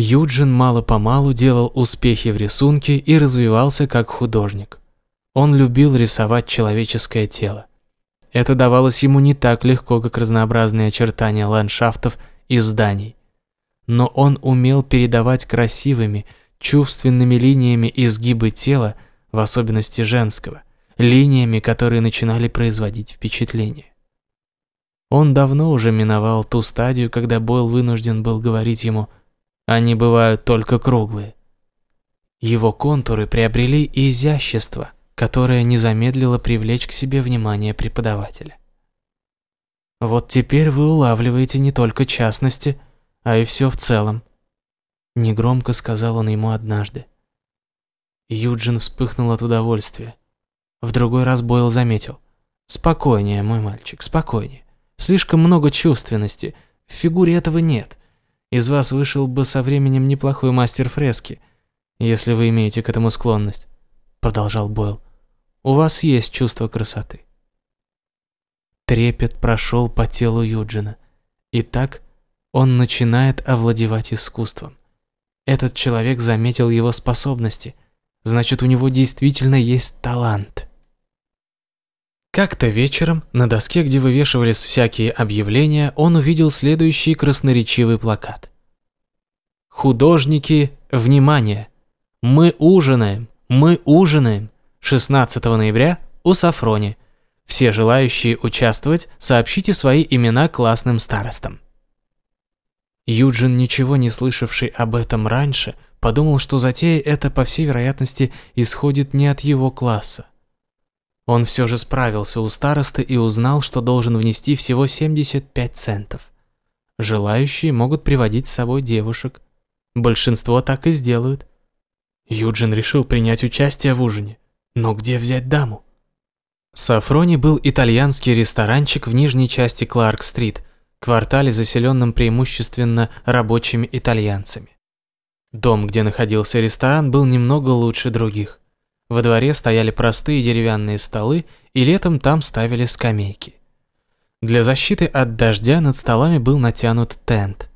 Юджин мало-помалу делал успехи в рисунке и развивался как художник. Он любил рисовать человеческое тело. Это давалось ему не так легко, как разнообразные очертания ландшафтов и зданий. Но он умел передавать красивыми, чувственными линиями изгибы тела, в особенности женского, линиями, которые начинали производить впечатление. Он давно уже миновал ту стадию, когда Бойл вынужден был говорить ему они бывают только круглые. Его контуры приобрели изящество, которое не замедлило привлечь к себе внимание преподавателя. Вот теперь вы улавливаете не только частности, а и все в целом. Негромко сказал он ему однажды. Юджин вспыхнул от удовольствия. В другой раз Бойл заметил. «Спокойнее, мой мальчик, спокойнее. Слишком много чувственности. В фигуре этого нет. Из вас вышел бы со временем неплохой мастер фрески, если вы имеете к этому склонность», — продолжал Бойл. «У вас есть чувство красоты». Трепет прошел по телу Юджина. И так он начинает овладевать искусством. Этот человек заметил его способности, значит, у него действительно есть талант. Как-то вечером на доске, где вывешивались всякие объявления, он увидел следующий красноречивый плакат. «Художники, внимание! Мы ужинаем! Мы ужинаем! 16 ноября у Сафрони. Все желающие участвовать, сообщите свои имена классным старостам». Юджин, ничего не слышавший об этом раньше, подумал, что затея эта, по всей вероятности, исходит не от его класса. Он все же справился у старосты и узнал, что должен внести всего 75 центов. Желающие могут приводить с собой девушек. Большинство так и сделают. Юджин решил принять участие в ужине. Но где взять даму? Сафрони был итальянский ресторанчик в нижней части Кларк-стрит, квартале, заселенном преимущественно рабочими итальянцами. Дом, где находился ресторан, был немного лучше других. Во дворе стояли простые деревянные столы, и летом там ставили скамейки. Для защиты от дождя над столами был натянут тент.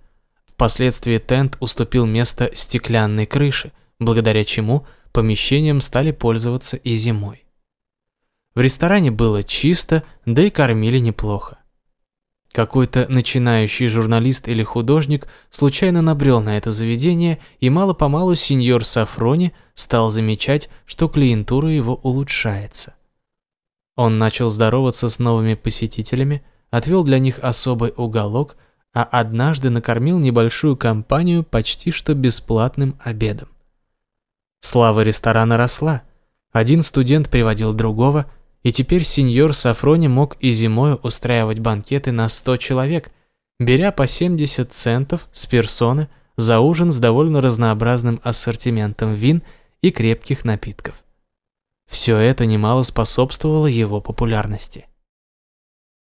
Впоследствии тент уступил место стеклянной крыше, благодаря чему помещением стали пользоваться и зимой. В ресторане было чисто, да и кормили неплохо. Какой-то начинающий журналист или художник случайно набрел на это заведение, и мало-помалу сеньор Сафрони стал замечать, что клиентура его улучшается. Он начал здороваться с новыми посетителями, отвел для них особый уголок, а однажды накормил небольшую компанию почти что бесплатным обедом. Слава ресторана росла. Один студент приводил другого – и теперь сеньор Сафрони мог и зимой устраивать банкеты на 100 человек, беря по 70 центов с персоны за ужин с довольно разнообразным ассортиментом вин и крепких напитков. Все это немало способствовало его популярности.